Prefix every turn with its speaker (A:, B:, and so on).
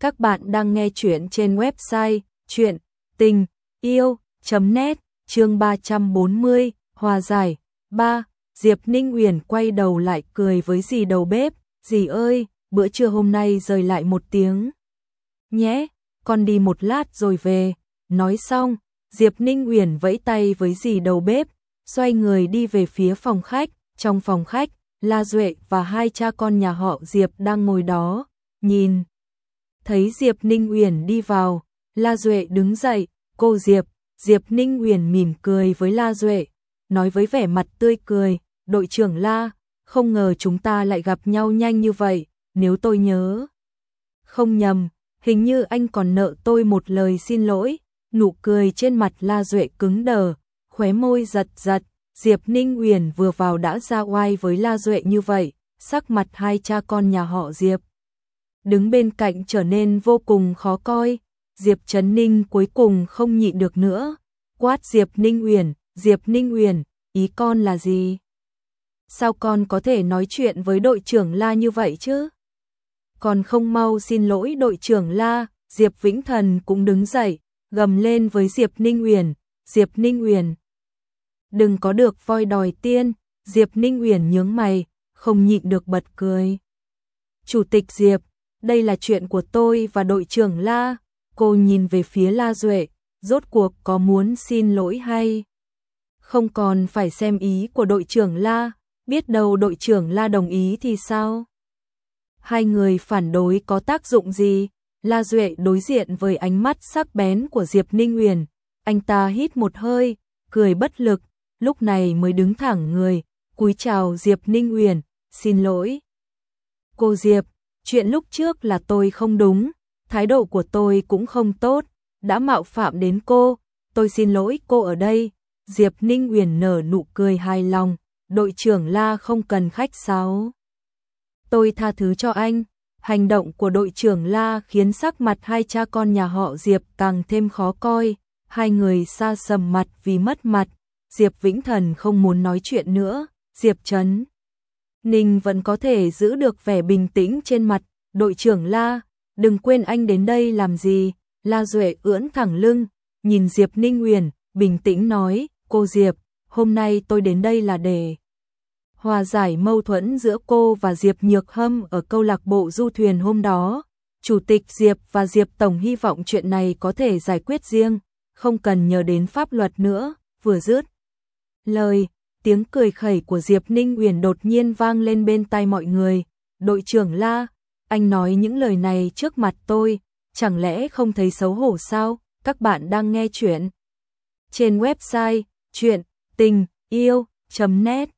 A: Các bạn đang nghe chuyện trên website chuyện tình yêu.net chương 340, hòa giải. 3. Diệp Ninh Uyển quay đầu lại cười với dì đầu bếp, dì ơi, bữa trưa hôm nay rời lại một tiếng. Nhé, con đi một lát rồi về. Nói xong, Diệp Ninh Uyển vẫy tay với dì đầu bếp, xoay người đi về phía phòng khách. Trong phòng khách, La Duệ và hai cha con nhà họ Diệp đang ngồi đó, nhìn. Thấy Diệp Ninh Uyển đi vào, La Duệ đứng dậy, cô Diệp, Diệp Ninh Uyển mỉm cười với La Duệ, nói với vẻ mặt tươi cười, đội trưởng La, không ngờ chúng ta lại gặp nhau nhanh như vậy, nếu tôi nhớ. Không nhầm, hình như anh còn nợ tôi một lời xin lỗi, nụ cười trên mặt La Duệ cứng đờ, khóe môi giật giật, Diệp Ninh Uyển vừa vào đã ra oai với La Duệ như vậy, sắc mặt hai cha con nhà họ Diệp. Đứng bên cạnh trở nên vô cùng khó coi, Diệp Trấn Ninh cuối cùng không nhịn được nữa, quát Diệp Ninh Uyển, Diệp Ninh Uyển, ý con là gì? Sao con có thể nói chuyện với đội trưởng La như vậy chứ? Còn không mau xin lỗi đội trưởng La, Diệp Vĩnh Thần cũng đứng dậy, gầm lên với Diệp Ninh Uyển, Diệp Ninh Uyển, đừng có được voi đòi tiên, Diệp Ninh Uyển nhướng mày, không nhịn được bật cười. Chủ tịch Diệp, đây là chuyện của tôi và đội trưởng La, cô nhìn về phía La Duệ, rốt cuộc có muốn xin lỗi hay? Không còn phải xem ý của đội trưởng La, biết đâu đội trưởng La đồng ý thì sao? Hai người phản đối có tác dụng gì? La Duệ đối diện với ánh mắt sắc bén của Diệp Ninh Uyển, anh ta hít một hơi, cười bất lực, lúc này mới đứng thẳng người, cúi chào Diệp Ninh Uyển, xin lỗi. Cô Diệp, chuyện lúc trước là tôi không đúng, thái độ của tôi cũng không tốt, đã mạo phạm đến cô, tôi xin lỗi cô ở đây. Diệp Ninh Uyển nở nụ cười hài lòng, đội trưởng La không cần khách sáo. Tôi tha thứ cho anh. Hành động của đội trưởng La khiến sắc mặt hai cha con nhà họ Diệp càng thêm khó coi, hai người xa sầm mặt vì mất mặt, Diệp Vĩnh Thần không muốn nói chuyện nữa, Diệp Trấn. Ninh vẫn có thể giữ được vẻ bình tĩnh trên mặt, đội trưởng La, đừng quên anh đến đây làm gì, La Duệ ưỡn thẳng lưng, nhìn Diệp Ninh Uyển, bình tĩnh nói, cô Diệp, hôm nay tôi đến đây là để hòa giải mâu thuẫn giữa cô và Diệp Nhược Hâm ở câu lạc bộ du thuyền hôm đó. Chủ tịch Diệp và Diệp Tổng hy vọng chuyện này có thể giải quyết riêng, không cần nhờ đến pháp luật nữa, vừa dứt lời, tiếng cười khẩy của Diệp Ninh Uyển đột nhiên vang lên bên tai mọi người. Đội trưởng La, anh nói những lời này trước mặt tôi, chẳng lẽ không thấy xấu hổ sao? Các bạn đang nghe chuyện trên website chuyện tình yêu.net